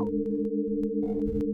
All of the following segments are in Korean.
Thank you.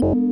you.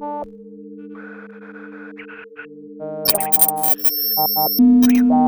Thank you.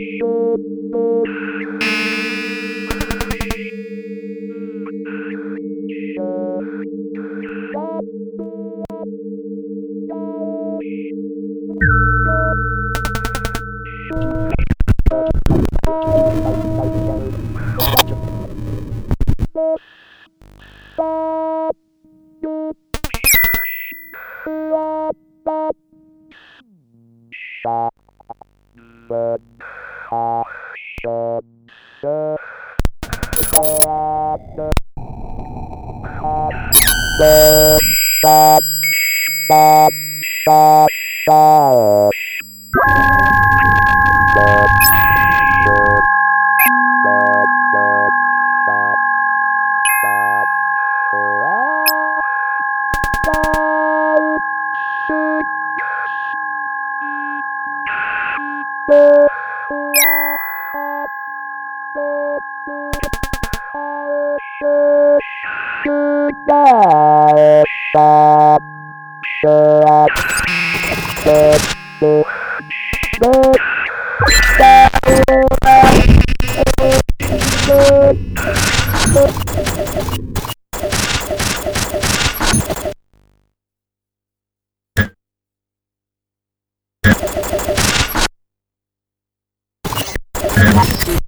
ああ。Let's go.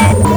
Yeah.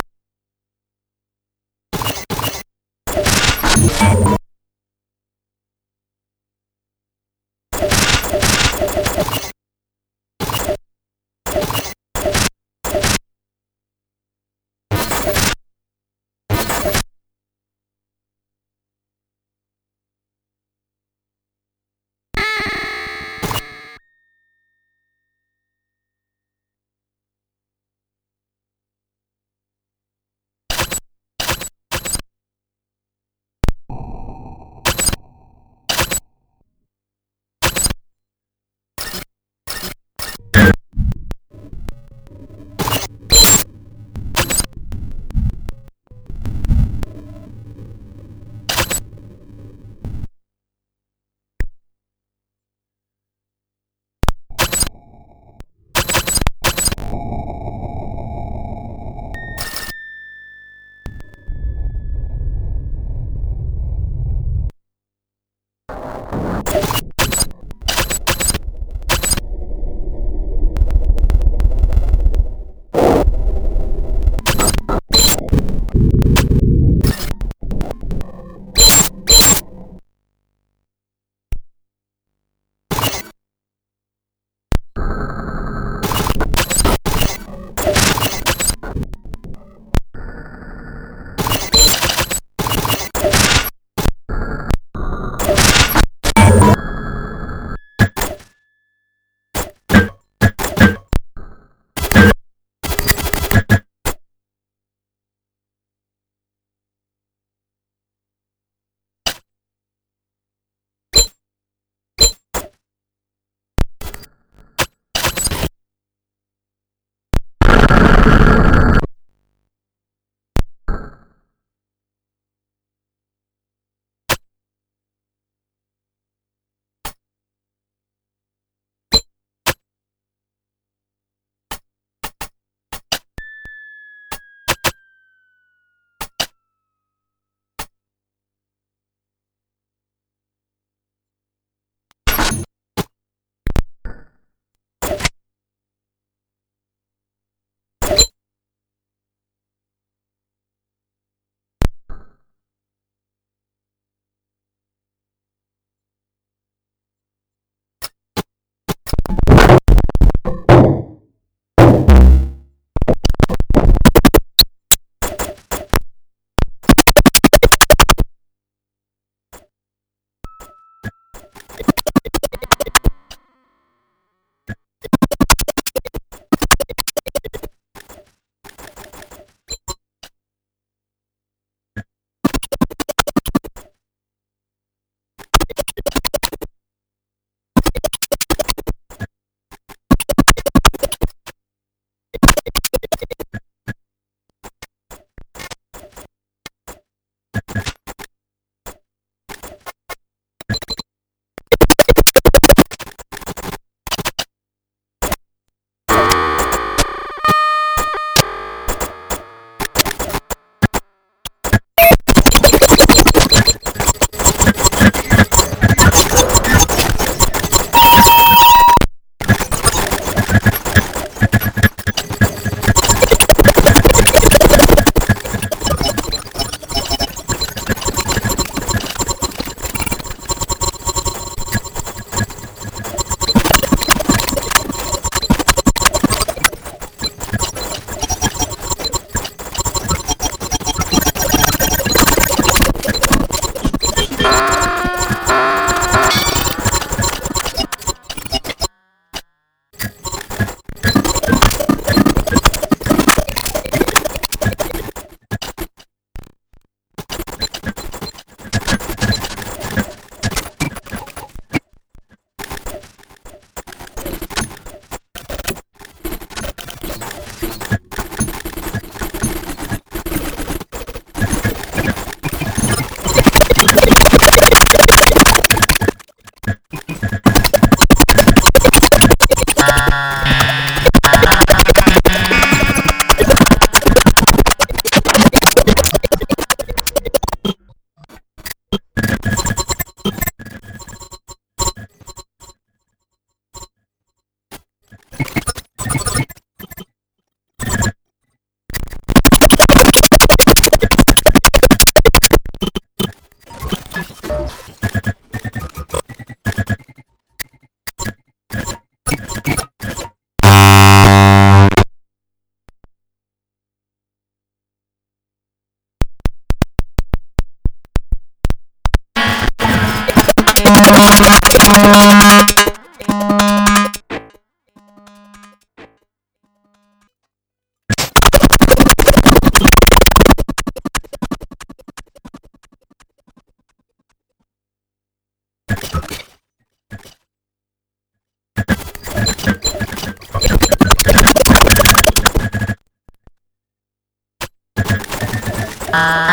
Ah. Uh...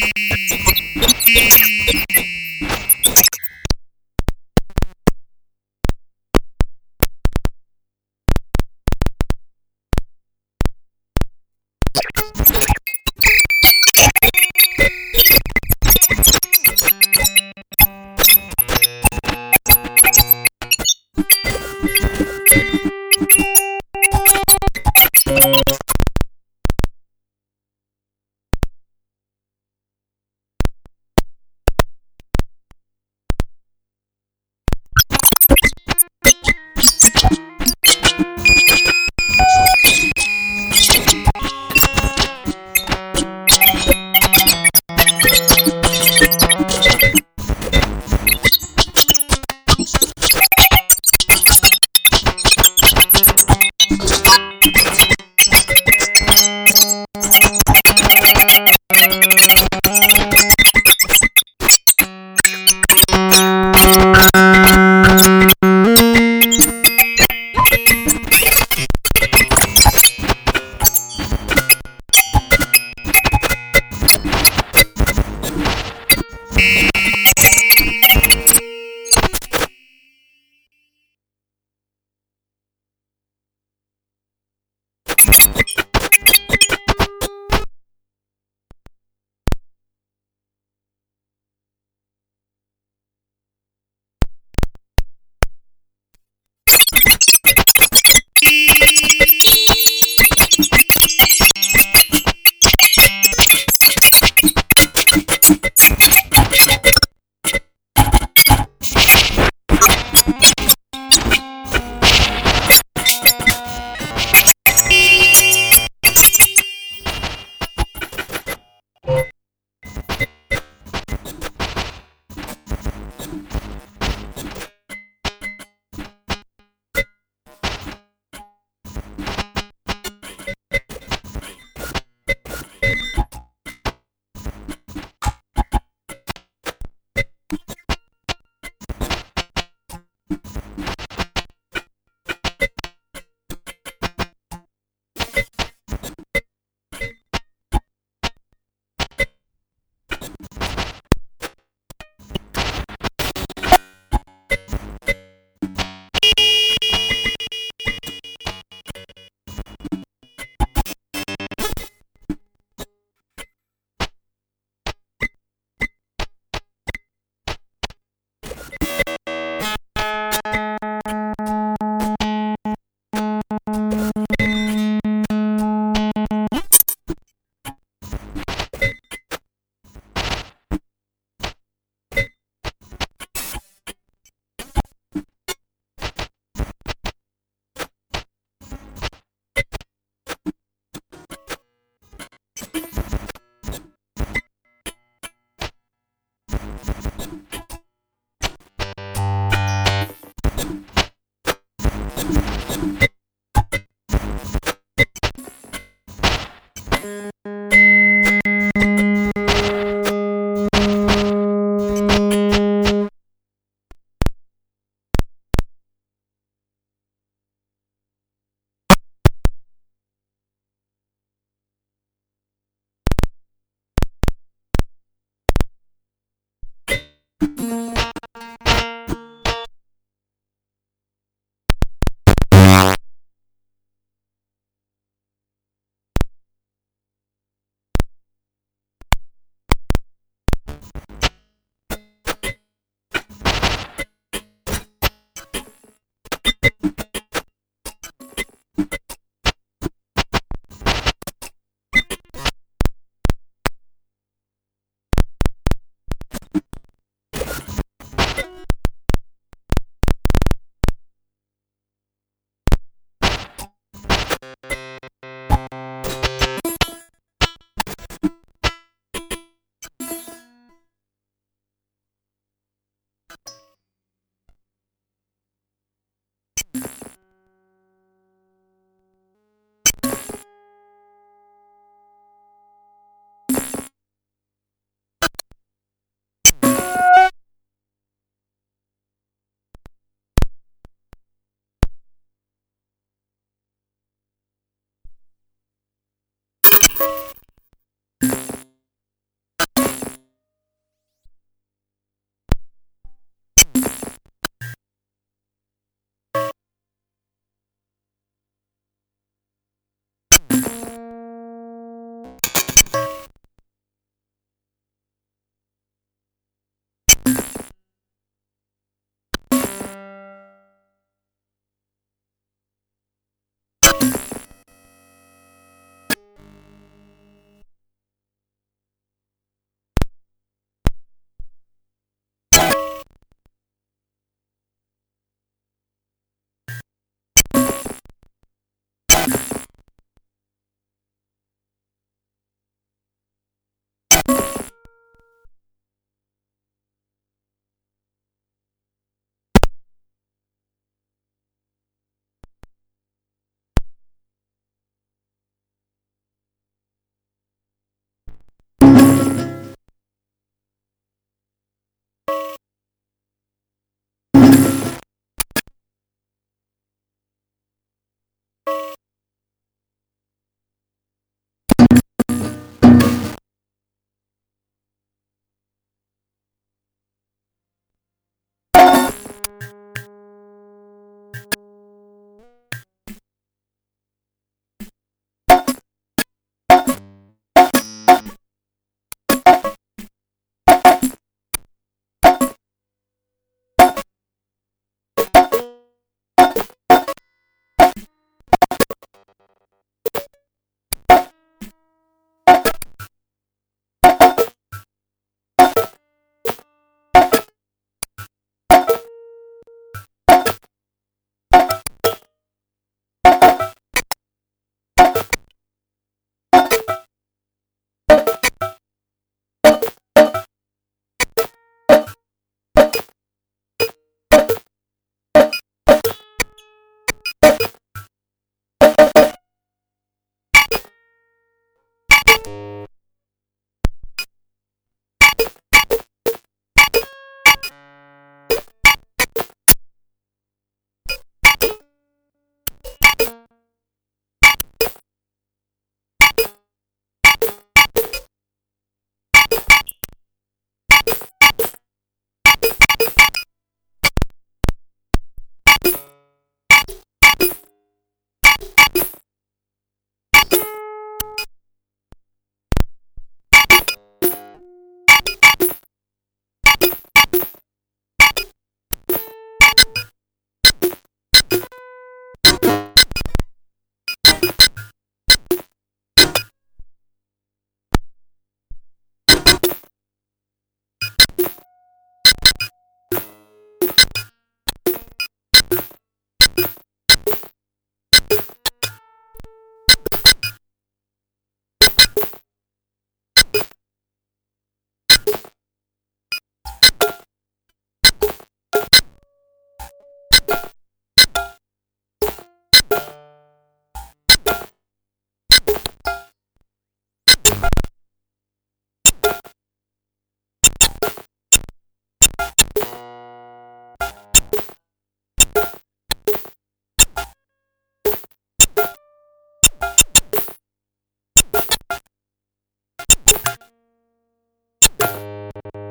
you